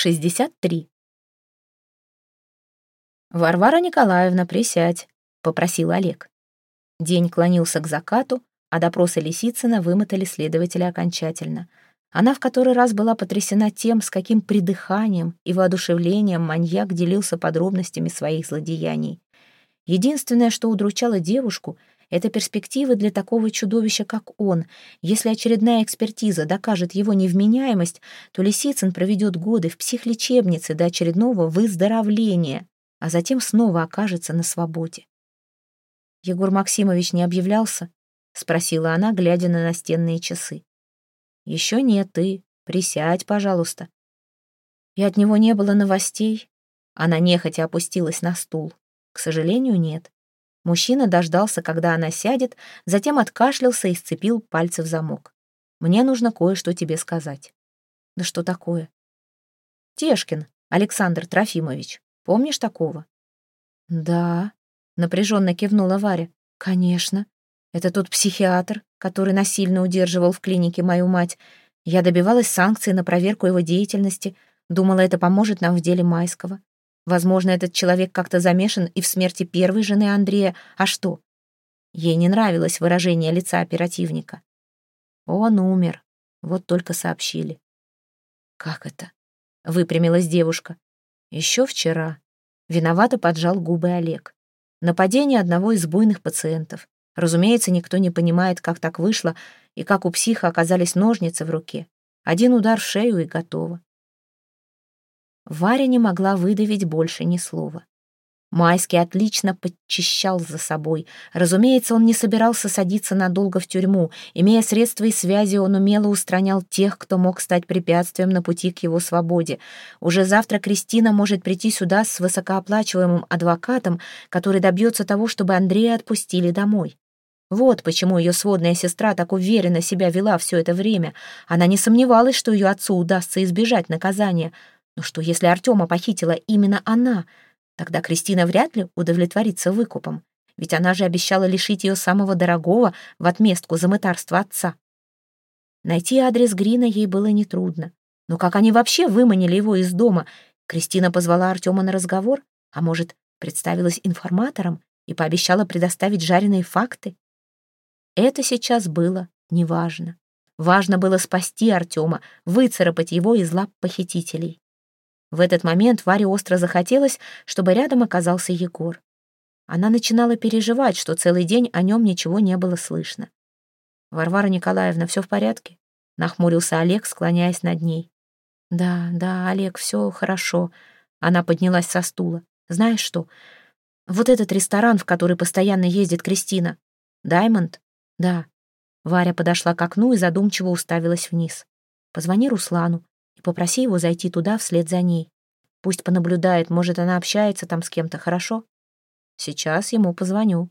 63. «Варвара Николаевна, присядь», — попросил Олег. День клонился к закату, а допросы Лисицына вымотали следователя окончательно. Она в который раз была потрясена тем, с каким придыханием и воодушевлением маньяк делился подробностями своих злодеяний. Единственное, что удручало девушку — это перспективы для такого чудовища, как он. Если очередная экспертиза докажет его невменяемость, то Лисицын проведет годы в психлечебнице до очередного выздоровления, а затем снова окажется на свободе. «Егор Максимович не объявлялся?» — спросила она, глядя на настенные часы. «Еще нет, ты. Присядь, пожалуйста». И от него не было новостей. Она нехотя опустилась на стул. К сожалению, нет. Мужчина дождался, когда она сядет, затем откашлялся и сцепил пальцы в замок. «Мне нужно кое-что тебе сказать». «Да что такое?» «Тешкин, Александр Трофимович. Помнишь такого?» «Да», — напряженно кивнула Варя. «Конечно. Это тот психиатр, который насильно удерживал в клинике мою мать. Я добивалась санкций на проверку его деятельности, думала, это поможет нам в деле Майского. Возможно, этот человек как-то замешан и в смерти первой жены Андрея. А что? Ей не нравилось выражение лица оперативника. Он умер. Вот только сообщили. Как это? Выпрямилась девушка. Еще вчера. Виновато поджал губы Олег. Нападение одного из буйных пациентов. Разумеется, никто не понимает, как так вышло и как у психа оказались ножницы в руке. Один удар в шею и готово. Варя не могла выдавить больше ни слова. Майский отлично подчищал за собой. Разумеется, он не собирался садиться надолго в тюрьму. Имея средства и связи, он умело устранял тех, кто мог стать препятствием на пути к его свободе. Уже завтра Кристина может прийти сюда с высокооплачиваемым адвокатом, который добьется того, чтобы Андрея отпустили домой. Вот почему ее сводная сестра так уверенно себя вела все это время. Она не сомневалась, что ее отцу удастся избежать наказания — но что, если Артема похитила именно она? Тогда Кристина вряд ли удовлетворится выкупом, ведь она же обещала лишить ее самого дорогого в отместку за мытарство отца. Найти адрес Грина ей было нетрудно. Но как они вообще выманили его из дома? Кристина позвала Артема на разговор, а может, представилась информатором и пообещала предоставить жареные факты? Это сейчас было неважно. Важно было спасти Артема, выцарапать его из лап похитителей. В этот момент Варе остро захотелось, чтобы рядом оказался Егор. Она начинала переживать, что целый день о нем ничего не было слышно. «Варвара Николаевна, все в порядке?» — нахмурился Олег, склоняясь над ней. «Да, да, Олег, все хорошо». Она поднялась со стула. «Знаешь что? Вот этот ресторан, в который постоянно ездит Кристина. Даймонд? Да». Варя подошла к окну и задумчиво уставилась вниз. «Позвони Руслану и попроси его зайти туда вслед за ней. Пусть понаблюдает, может, она общается там с кем-то, хорошо? Сейчас ему позвоню.